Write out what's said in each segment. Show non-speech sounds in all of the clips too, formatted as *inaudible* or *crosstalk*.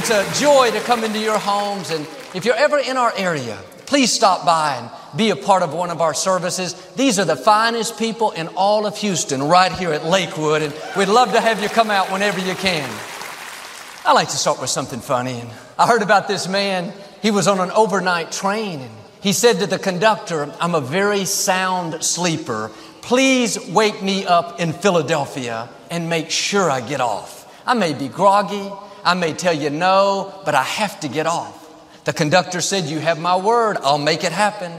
It's a joy to come into your homes. And if you're ever in our area, please stop by and be a part of one of our services. These are the finest people in all of Houston right here at Lakewood. And we'd love to have you come out whenever you can. I like to start with something funny. And I heard about this man. He was on an overnight train and he said to the conductor, I'm a very sound sleeper. Please wake me up in Philadelphia and make sure I get off. I may be groggy. I may tell you no, but I have to get off. The conductor said, You have my word. I'll make it happen.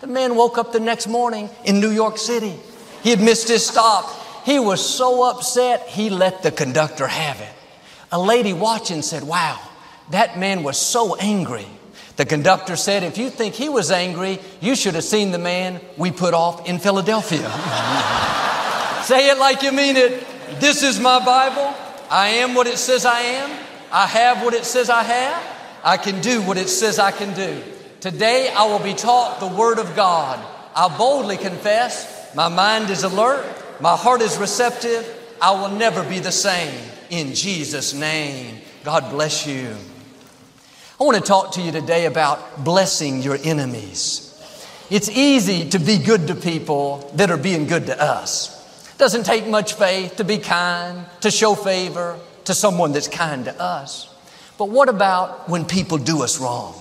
The man woke up the next morning in New York City. He had missed his stop. He was so upset, he let the conductor have it. A lady watching said, Wow, that man was so angry. The conductor said, If you think he was angry, you should have seen the man we put off in Philadelphia. *laughs* Say it like you mean it. This is my Bible. I am what it says I am. I have what it says I have. I can do what it says I can do. Today I will be taught the Word of God. I boldly confess my mind is alert, my heart is receptive. I will never be the same. In Jesus' name, God bless you. I want to talk to you today about blessing your enemies. It's easy to be good to people that are being good to us. Doesn't take much faith to be kind, to show favor to someone that's kind to us. But what about when people do us wrong?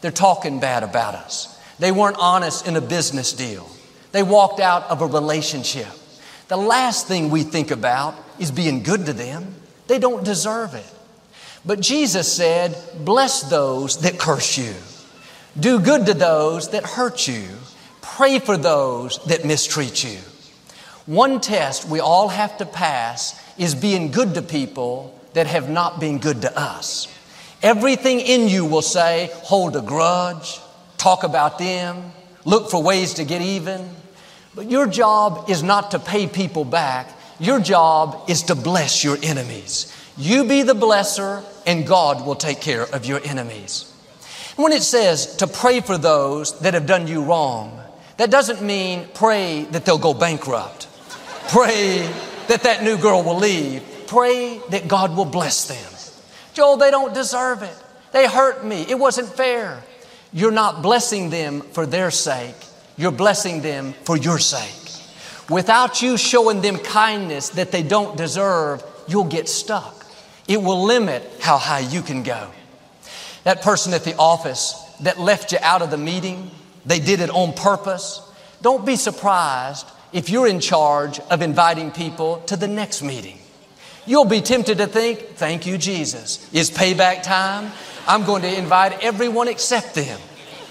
They're talking bad about us. They weren't honest in a business deal. They walked out of a relationship. The last thing we think about is being good to them. They don't deserve it. But Jesus said, Bless those that curse you. Do good to those that hurt you. Pray for those that mistreat you. One test we all have to pass is being good to people that have not been good to us. Everything in you will say, hold a grudge, talk about them, look for ways to get even. But your job is not to pay people back. Your job is to bless your enemies. You be the blesser, and God will take care of your enemies. When it says to pray for those that have done you wrong, that doesn't mean pray that they'll go bankrupt. Pray that that new girl will leave. Pray that God will bless them. Joel, they don't deserve it. They hurt me. It wasn't fair. You're not blessing them for their sake. You're blessing them for your sake. Without you showing them kindness that they don't deserve, you'll get stuck. It will limit how high you can go. That person at the office that left you out of the meeting, they did it on purpose. Don't be surprised if you're in charge of inviting people to the next meeting. You'll be tempted to think, thank you, Jesus. It's payback time. I'm going to invite everyone except them.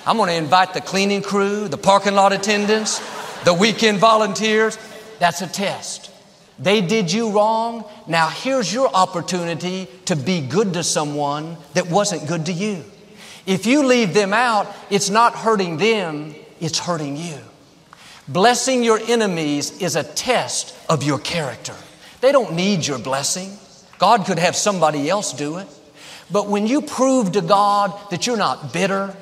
I'm going to invite the cleaning crew, the parking lot attendants, the weekend volunteers. That's a test. They did you wrong. Now here's your opportunity to be good to someone that wasn't good to you. If you leave them out, it's not hurting them, it's hurting you. Blessing your enemies is a test of your character. They don't need your blessing. God could have somebody else do it. But when you prove to God that you're not bitter,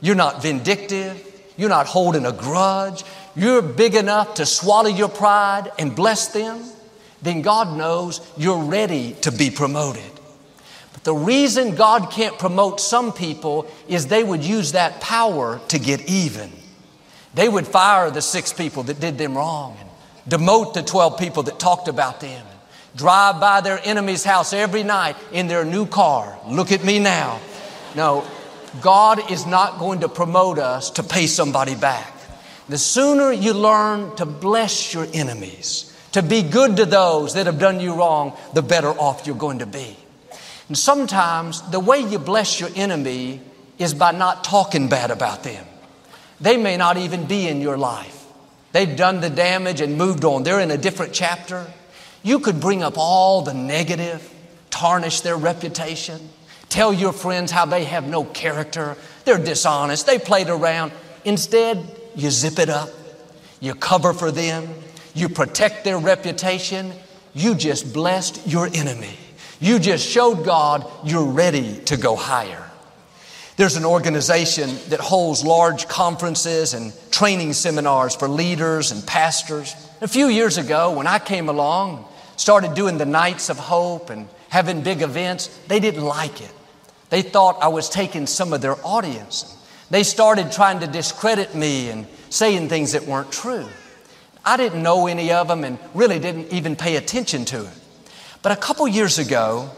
you're not vindictive, you're not holding a grudge, you're big enough to swallow your pride and bless them, then God knows you're ready to be promoted. But the reason God can't promote some people is they would use that power to get even. They would fire the six people that did them wrong and demote the 12 people that talked about them. And drive by their enemy's house every night in their new car. Look at me now. No, God is not going to promote us to pay somebody back. The sooner you learn to bless your enemies, to be good to those that have done you wrong, the better off you're going to be. And sometimes the way you bless your enemy is by not talking bad about them. They may not even be in your life. They've done the damage and moved on. They're in a different chapter. You could bring up all the negative, tarnish their reputation, tell your friends how they have no character, they're dishonest, they played around. Instead, you zip it up, you cover for them, you protect their reputation, you just blessed your enemy. You just showed God you're ready to go higher. There's an organization that holds large conferences and training seminars for leaders and pastors. A few years ago, when I came along, started doing the Nights of Hope and having big events, they didn't like it. they thought I was taking some of their audience. They started trying to discredit me and saying things that weren't true. I didn't know any of them and really didn't even pay attention to it. But a couple years ago,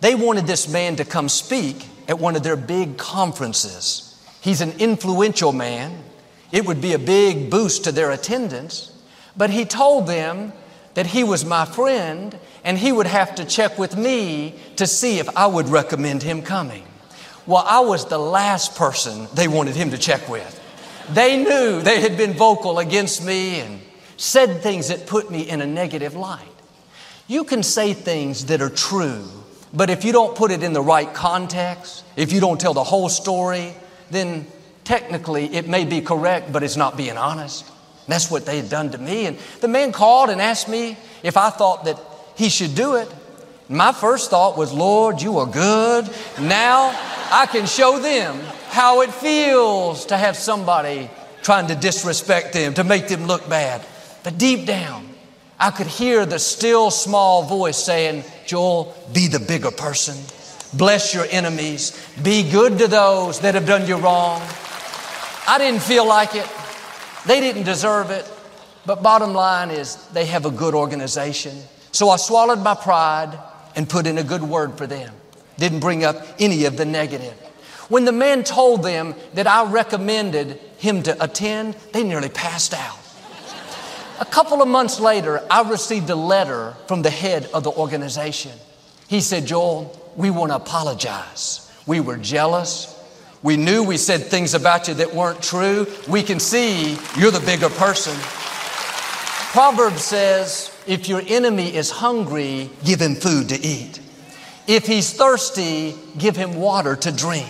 they wanted this man to come speak at one of their big conferences. He's an influential man. It would be a big boost to their attendance. But he told them that he was my friend and he would have to check with me to see if I would recommend him coming. Well, I was the last person they wanted him to check with. They knew they had been vocal against me and said things that put me in a negative light. You can say things that are true, but if you don't put it in the right context, if you don't tell the whole story, then technically it may be correct, but it's not being honest. That's what they had done to me. And the man called and asked me if I thought that he should do it. My first thought was, Lord, you are good. Now I can show them how it feels to have somebody trying to disrespect them, to make them look bad. But deep down, I could hear the still small voice saying, Joel, be the bigger person. Bless your enemies. Be good to those that have done you wrong. I didn't feel like it. They didn't deserve it. But bottom line is they have a good organization. So I swallowed my pride and put in a good word for them. Didn't bring up any of the negative. When the man told them that I recommended him to attend, they nearly passed out. A couple of months later, I received a letter from the head of the organization. He said, Joel, we want to apologize. We were jealous. We knew we said things about you that weren't true. We can see you're the bigger person. Proverbs says, if your enemy is hungry, give him food to eat. If he's thirsty, give him water to drink.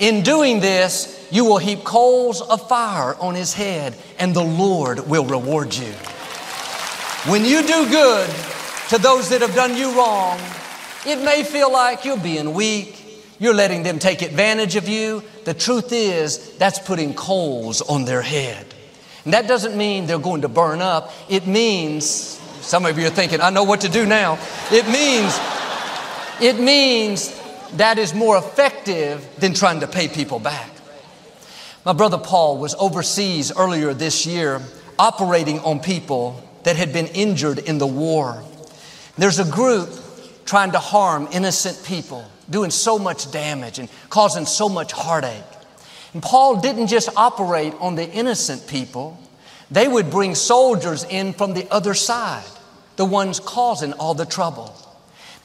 In doing this, you will heap coals of fire on his head, and the Lord will reward you. When you do good to those that have done you wrong, it may feel like you're being weak, you're letting them take advantage of you. The truth is, that's putting coals on their head. And that doesn't mean they're going to burn up. It means, some of you are thinking, I know what to do now. It means, it means that is more effective than trying to pay people back. My brother Paul was overseas earlier this year operating on people that had been injured in the war. There's a group trying to harm innocent people doing so much damage and causing so much heartache. And Paul didn't just operate on the innocent people, they would bring soldiers in from the other side, the ones causing all the trouble.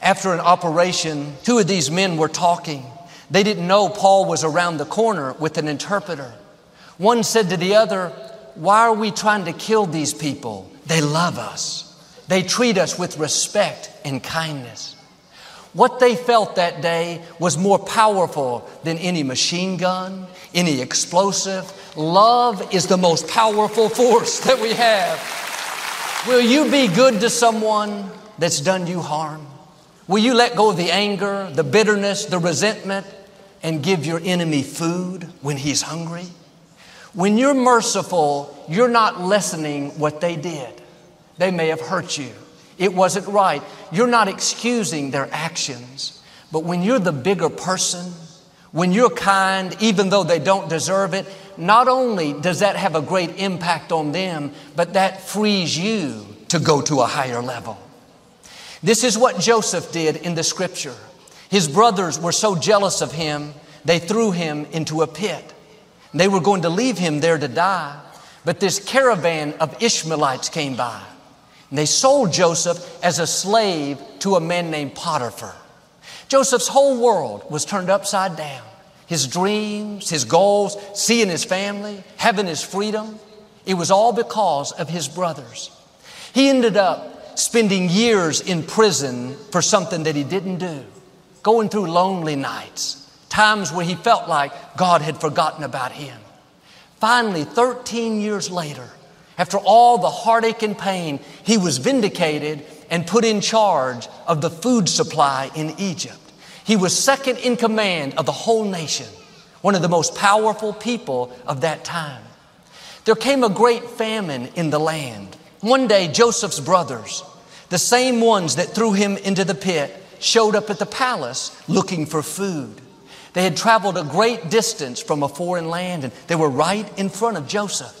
After an operation, two of these men were talking. They didn't know Paul was around the corner with an interpreter. One said to the other, Why are we trying to kill these people? They love us. They treat us with respect and kindness. What they felt that day was more powerful than any machine gun, any explosive. Love is the most powerful force that we have. Will you be good to someone that's done you harm? Will you let go of the anger, the bitterness, the resentment, and give your enemy food when he's hungry? When you're merciful, you're not lessening what they did. They may have hurt you. It wasn't right. You're not excusing their actions. But when you're the bigger person, when you're kind, even though they don't deserve it, not only does that have a great impact on them, but that frees you to go to a higher level. This is what Joseph did in the scripture. His brothers were so jealous of him, they threw him into a pit. They were going to leave him there to die, but this caravan of Ishmaelites came by. And they sold Joseph as a slave to a man named Potiphar. Joseph's whole world was turned upside down. His dreams, his goals, seeing his family, having his freedom, it was all because of his brothers. He ended up spending years in prison for something that he didn't do, going through lonely nights, times where he felt like God had forgotten about him. Finally, 13 years later, after all the heartache and pain, he was vindicated and put in charge of the food supply in Egypt. He was second in command of the whole nation, one of the most powerful people of that time. There came a great famine in the land. One day, Joseph's brothers, the same ones that threw him into the pit, showed up at the palace looking for food. They had traveled a great distance from a foreign land and they were right in front of Joseph.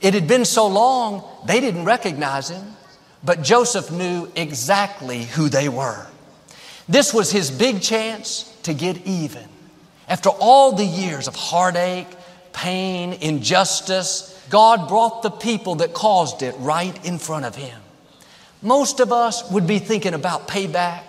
It had been so long, they didn't recognize him, but Joseph knew exactly who they were. This was his big chance to get even. After all the years of heartache, pain, injustice, God brought the people that caused it right in front of him. Most of us would be thinking about payback,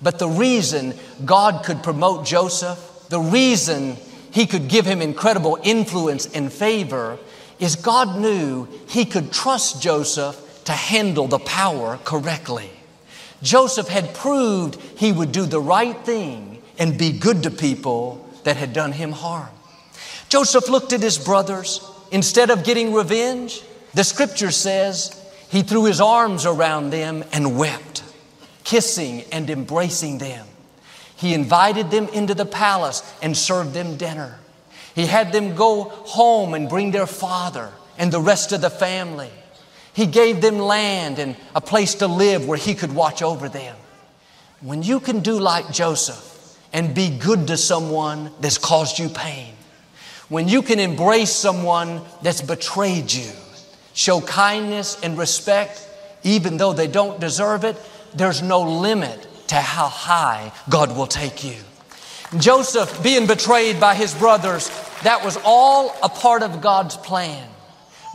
but the reason God could promote Joseph, the reason he could give him incredible influence and favor, is God knew he could trust Joseph to handle the power correctly. Joseph had proved he would do the right thing and be good to people that had done him harm. Joseph looked at his brothers. Instead of getting revenge, the scripture says he threw his arms around them and wept, kissing and embracing them. He invited them into the palace and served them dinner. He had them go home and bring their father and the rest of the family. He gave them land and a place to live where He could watch over them. When you can do like Joseph and be good to someone that's caused you pain, when you can embrace someone that's betrayed you, show kindness and respect even though they don't deserve it, there's no limit to how high God will take you. Joseph being betrayed by his brothers, that was all a part of God's plan.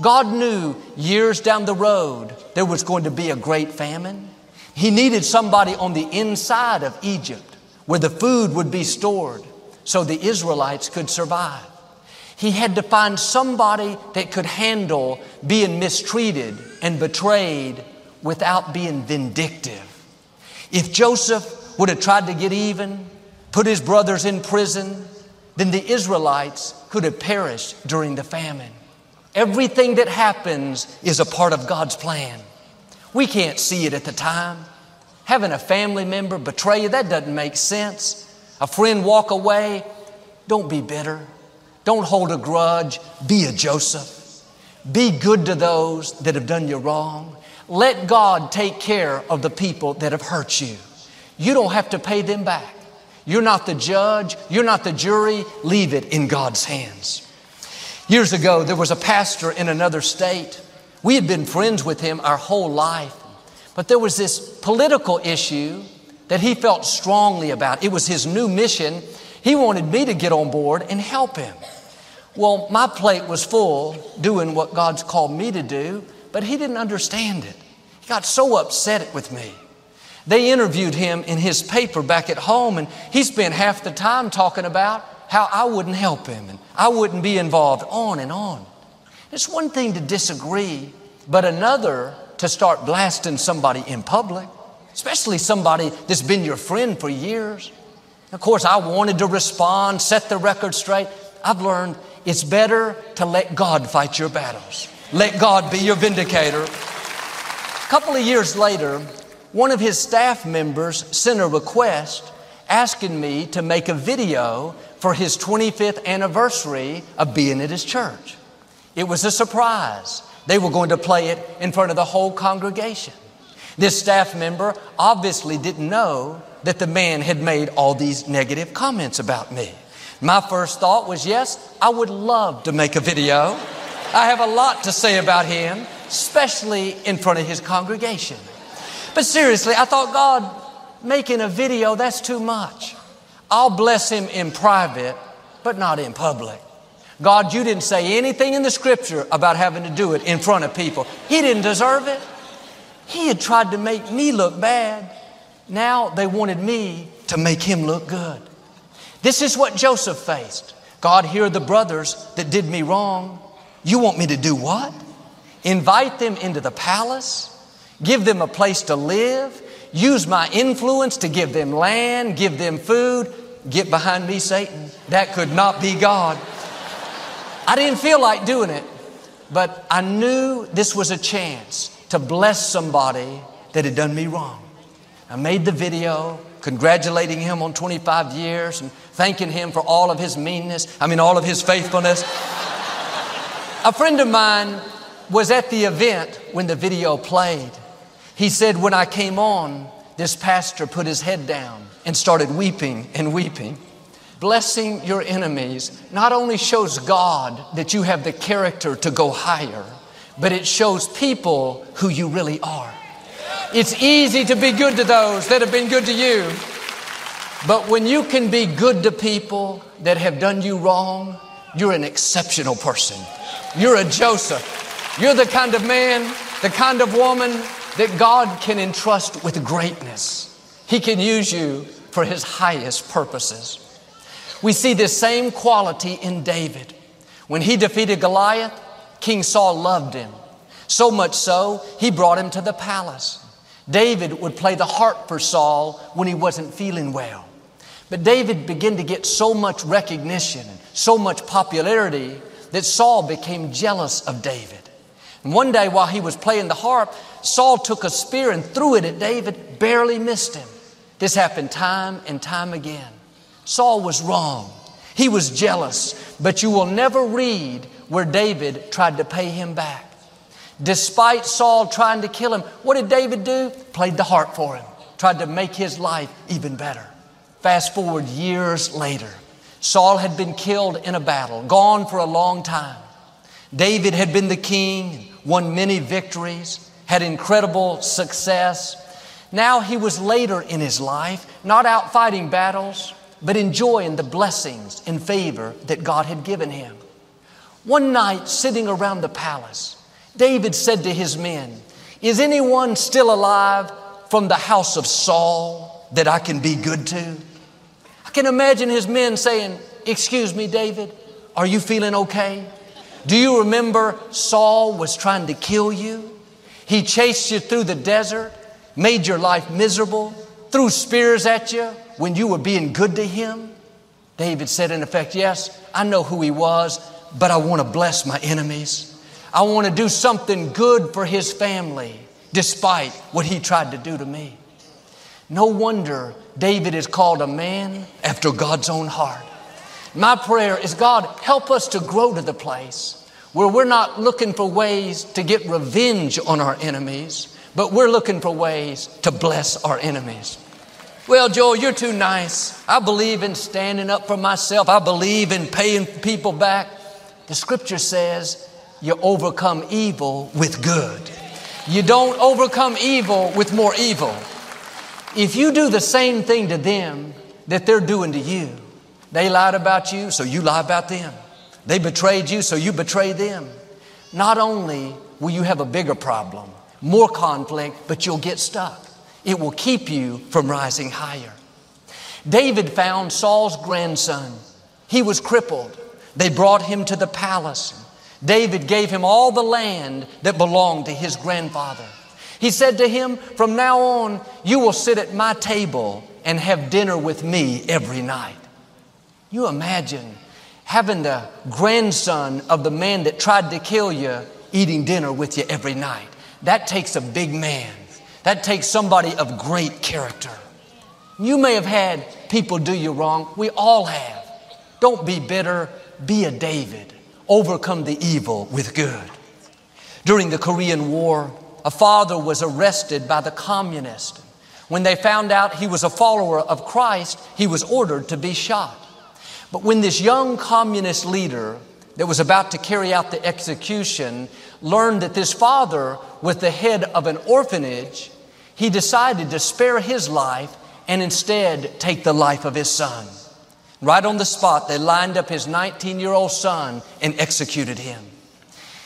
God knew years down the road there was going to be a great famine. He needed somebody on the inside of Egypt where the food would be stored so the Israelites could survive. He had to find somebody that could handle being mistreated and betrayed without being vindictive. If Joseph would have tried to get even, put his brothers in prison, then the Israelites could have perished during the famine. Everything that happens is a part of God's plan. We can't see it at the time. Having a family member betray you, that doesn't make sense. A friend walk away, don't be bitter. Don't hold a grudge. Be a Joseph. Be good to those that have done you wrong. Let God take care of the people that have hurt you. You don't have to pay them back. You're not the judge. You're not the jury. Leave it in God's hands. Years ago, there was a pastor in another state. We had been friends with him our whole life, but there was this political issue that he felt strongly about. It was his new mission. He wanted me to get on board and help him. Well, my plate was full doing what God's called me to do, but he didn't understand it. He got so upset with me. They interviewed him in his paper back at home, and he spent half the time talking about how I wouldn't help him and I wouldn't be involved, on and on. It's one thing to disagree, but another to start blasting somebody in public, especially somebody that's been your friend for years. Of course, I wanted to respond, set the record straight. I've learned it's better to let God fight your battles. Let God be your vindicator. A couple of years later, one of his staff members sent a request asking me to make a video for his 25th anniversary of being at his church. It was a surprise. They were going to play it in front of the whole congregation. This staff member obviously didn't know that the man had made all these negative comments about me. My first thought was, yes, I would love to make a video. I have a lot to say about him, especially in front of his congregation. But seriously, I thought, God, making a video, that's too much. I'll bless him in private, but not in public. God, you didn't say anything in the scripture about having to do it in front of people. He didn't deserve it. He had tried to make me look bad. Now they wanted me to make him look good. This is what Joseph faced. God, here are the brothers that did me wrong. You want me to do what? Invite them into the palace? Give them a place to live? use my influence to give them land, give them food. Get behind me, Satan. That could not be God. I didn't feel like doing it, but I knew this was a chance to bless somebody that had done me wrong. I made the video congratulating him on 25 years and thanking him for all of his meanness, I mean, all of his faithfulness. a friend of mine was at the event when the video played. He said, When I came on, this pastor put his head down and started weeping and weeping. blessing your enemies not only shows God that you have the character to go higher, but it shows people who you really are. It's easy to be good to those that have been good to you. But when you can be good to people that have done you wrong, you're an exceptional person. You're a Joseph. You're the kind of man, the kind of woman that God can entrust with greatness. He can use you for His highest purposes. We see this same quality in David. When he defeated Goliath, King Saul loved him. So much so, he brought him to the palace. David would play the harp for Saul when he wasn't feeling well. But David began to get so much recognition and so much popularity that Saul became jealous of David. And one day while he was playing the harp, Saul took a spear and threw it at David, barely missed him. This happened time and time again. Saul was wrong. He was jealous, but you will never read where David tried to pay him back. Despite Saul trying to kill him, what did David do? Played the harp for him, tried to make his life even better. Fast forward years later, Saul had been killed in a battle, gone for a long time. David had been the king, won many victories, had incredible success. Now he was later in his life, not out fighting battles, but enjoying the blessings and favor that God had given him. One night, sitting around the palace, David said to his men, Is anyone still alive from the house of Saul that I can be good to? I can imagine his men saying, Excuse me, David, are you feeling okay? Do you remember Saul was trying to kill you? He chased you through the desert, made your life miserable, threw spears at you when you were being good to him? David said, in effect, Yes, I know who he was, but I want to bless my enemies. I want to do something good for his family, despite what he tried to do to me. No wonder David is called a man after God's own heart. My prayer is God, help us to grow to the place where we're not looking for ways to get revenge on our enemies, but we're looking for ways to bless our enemies. Well, Joel, you're too nice. I believe in standing up for myself. I believe in paying people back. The scripture says you overcome evil with good. You don't overcome evil with more evil. If you do the same thing to them that they're doing to you, they lied about you, so you lie about them. They betrayed you, so you betray them. Not only will you have a bigger problem, more conflict, but you'll get stuck. It will keep you from rising higher. David found Saul's grandson. He was crippled. They brought him to the palace. David gave him all the land that belonged to his grandfather. He said to him, From now on, you will sit at my table and have dinner with me every night. You imagine having the grandson of the man that tried to kill you eating dinner with you every night. That takes a big man. That takes somebody of great character. You may have had people do you wrong. We all have. Don't be bitter. Be a David. Overcome the evil with good. During the Korean War, a father was arrested by the communists. When they found out he was a follower of Christ, he was ordered to be shot. But when this young communist leader that was about to carry out the execution learned that this father was the head of an orphanage, he decided to spare his life and instead take the life of his son. Right on the spot, they lined up his 19 year old son and executed him.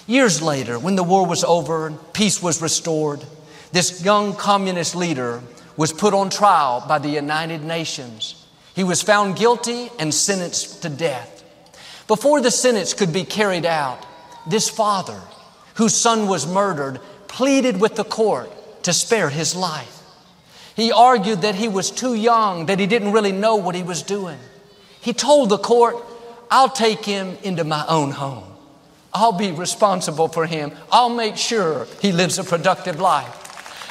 Years later, when the war was over and peace was restored, this young communist leader was put on trial by the United Nations. He was found guilty and sentenced to death. Before the sentence could be carried out, this father, whose son was murdered, pleaded with the court to spare his life. He argued that he was too young, that he didn't really know what he was doing. He told the court, I'll take him into my own home. I'll be responsible for him. I'll make sure he lives a productive life.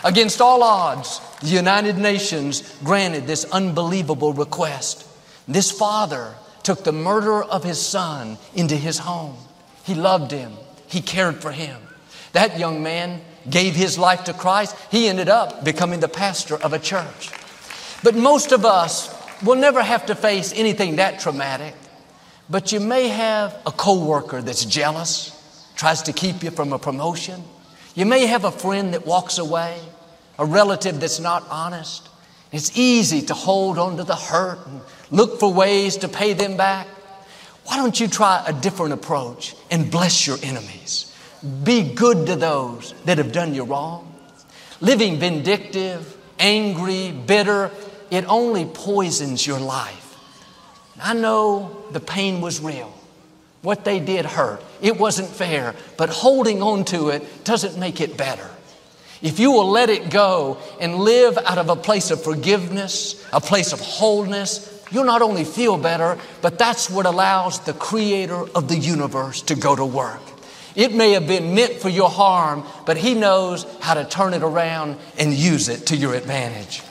Against all odds, the United Nations granted this unbelievable request. This father took the murderer of his son into his home. He loved him. He cared for him. That young man gave his life to Christ, he ended up becoming the pastor of a church. But most of us will never have to face anything that traumatic. But you may have a coworker that's jealous, tries to keep you from a promotion. You may have a friend that walks away, a relative that's not honest. It's easy to hold on to the hurt and look for ways to pay them back. Why don't you try a different approach and bless your enemies? Be good to those that have done you wrong. Living vindictive, angry, bitter, it only poisons your life. I know the pain was real. What they did hurt. It wasn't fair, but holding on to it doesn't make it better. If you will let it go and live out of a place of forgiveness, a place of wholeness, you'll not only feel better, but that's what allows the creator of the universe to go to work. It may have been meant for your harm, but He knows how to turn it around and use it to your advantage.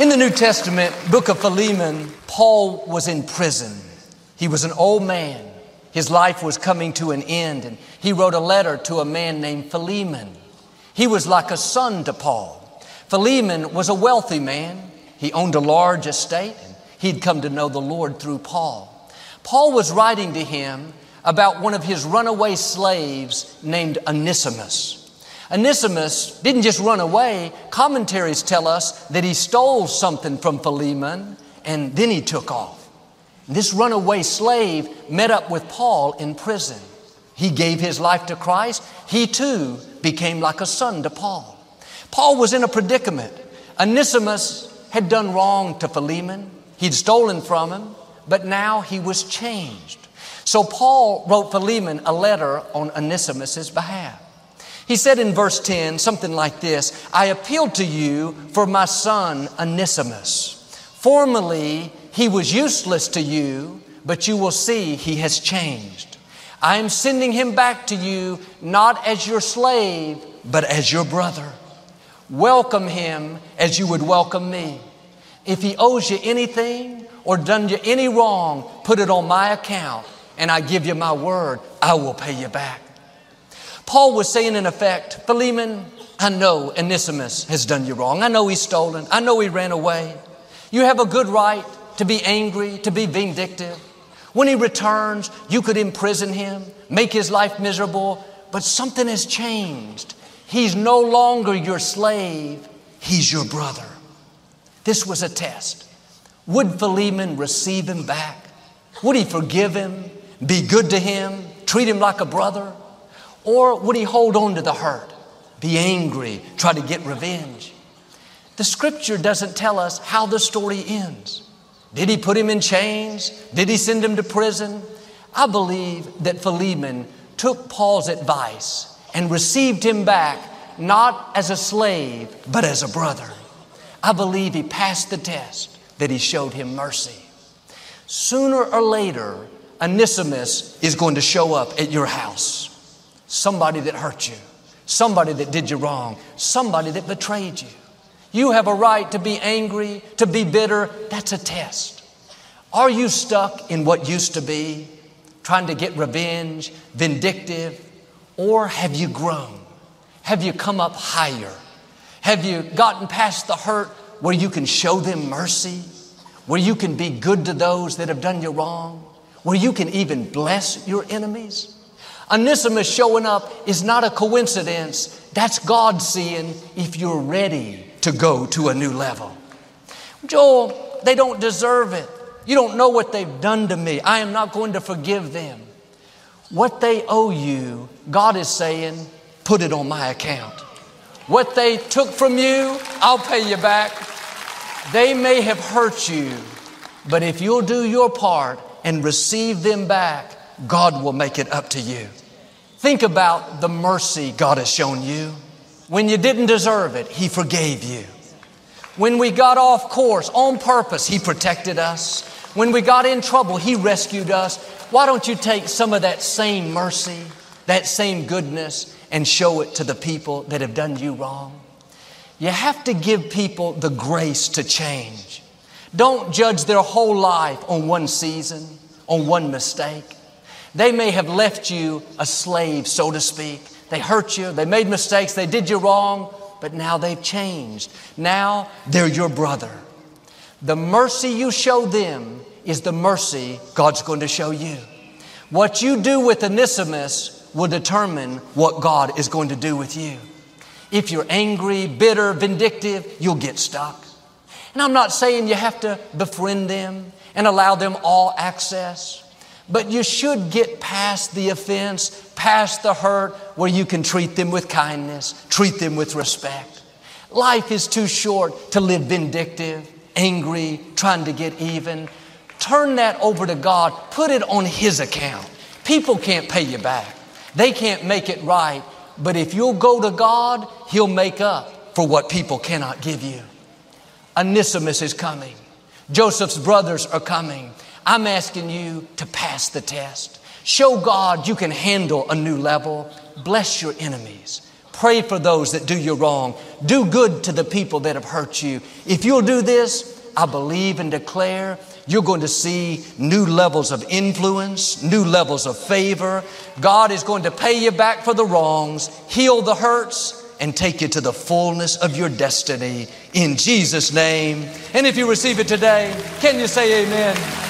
In the New Testament, book of Philemon, Paul was in prison. He was an old man. His life was coming to an end, and he wrote a letter to a man named Philemon. He was like a son to Paul. Philemon was a wealthy man. He owned a large estate, and he'd come to know the Lord through Paul. Paul was writing to him about one of his runaway slaves named Onesimus. Onesimus didn't just run away. Commentaries tell us that he stole something from Philemon and then he took off. This runaway slave met up with Paul in prison. He gave his life to Christ. He too became like a son to Paul. Paul was in a predicament. Onesimus had done wrong to Philemon. He'd stolen from him, but now he was changed. So Paul wrote Philemon a letter on Onesimus' behalf. He said in verse 10 something like this I appeal to you for my son Onesimus. Formerly he was useless to you, but you will see he has changed. I am sending him back to you not as your slave, but as your brother. Welcome him as you would welcome me. If he owes you anything or done you any wrong, put it on my account and I give you my word, I will pay you back. Paul was saying, in effect, Philemon, I know Onesimus has done you wrong. I know he's stolen. I know he ran away. You have a good right to be angry, to be vindictive. When he returns, you could imprison him, make his life miserable, but something has changed. He's no longer your slave, he's your brother. This was a test. Would Philemon receive him back? Would he forgive him? be good to him, treat him like a brother? Or would he hold on to the hurt, be angry, try to get revenge? The scripture doesn't tell us how the story ends. Did he put him in chains? Did he send him to prison? I believe that Philemon took Paul's advice and received him back not as a slave, but as a brother. I believe he passed the test, that he showed him mercy. Sooner or later, Onesimus is going to show up at your house. Somebody that hurt you, somebody that did you wrong, somebody that betrayed you. You have a right to be angry, to be bitter. That's a test. Are you stuck in what used to be, trying to get revenge, vindictive, or have you grown? Have you come up higher? Have you gotten past the hurt where you can show them mercy, where you can be good to those that have done you wrong? where you can even bless your enemies? Onesimus showing up is not a coincidence. That's God seeing if you're ready to go to a new level. Joel, they don't deserve it. You don't know what they've done to me. I am not going to forgive them. What they owe you, God is saying, put it on my account. What they took from you, I'll pay you back. They may have hurt you, but if you'll do your part, and receive them back, God will make it up to you. Think about the mercy God has shown you. When you didn't deserve it, He forgave you. When we got off course on purpose, He protected us. When we got in trouble, He rescued us. Why don't you take some of that same mercy, that same goodness, and show it to the people that have done you wrong? You have to give people the grace to change. Don't judge their whole life on one season, on one mistake. They may have left you a slave, so to speak. They hurt you, they made mistakes, they did you wrong, but now they've changed. Now they're your brother. The mercy you show them is the mercy God's going to show you. What you do with Onesimus will determine what God is going to do with you. If you're angry, bitter, vindictive, you'll get stuck. And I'm not saying you have to befriend them and allow them all access, but you should get past the offense, past the hurt, where you can treat them with kindness, treat them with respect. Life is too short to live vindictive, angry, trying to get even. Turn that over to God, put it on His account. People can't pay you back, they can't make it right. But if you'll go to God, He'll make up for what people cannot give you. Onesimus is coming. Joseph's brothers are coming. I'm asking you to pass the test. Show God you can handle a new level. Bless your enemies. Pray for those that do you wrong. Do good to the people that have hurt you. If you'll do this, I believe and declare you're going to see new levels of influence, new levels of favor. God is going to pay you back for the wrongs, heal the hurts, and take you to the fullness of your destiny in Jesus' name. And if you receive it today, can you say amen?